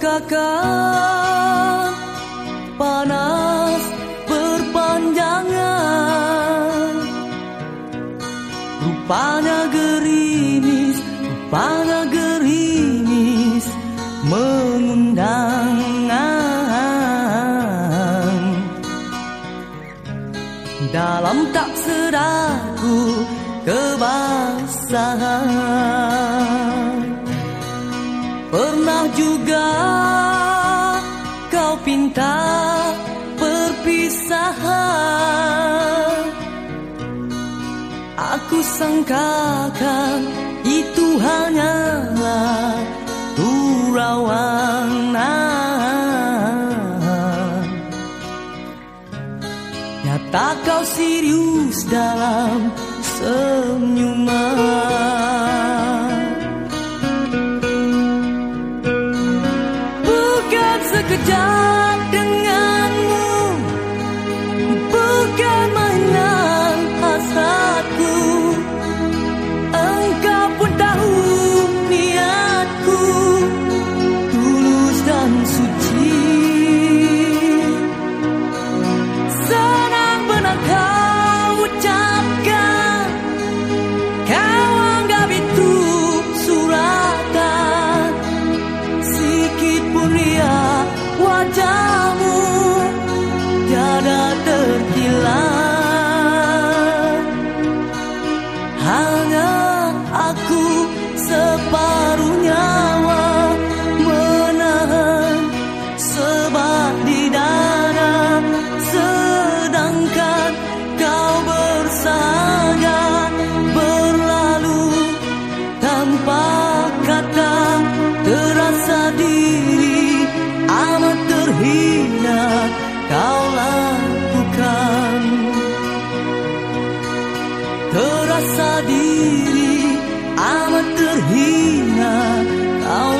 rasakan panas berpanjangan. Rupanya gerimis, rupanya gerimis mengundang Dalam tak sedarku kebasahan kau pinta perpisahan. Aku sangkakan itu hanyalah turawanan Nyata kau serius dalam senyuman terasa diri. Amat terhina kau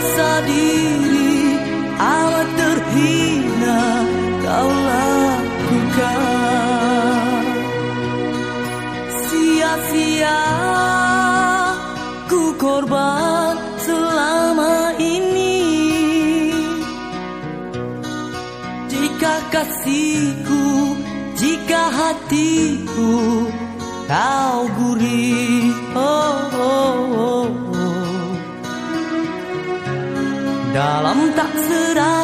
terasa diri amat terhina kau lakukan. Sia-sia ku korban selama ini. Jika kasihku, jika hatiku kau gurih oh, oh, Dalam tak sedarku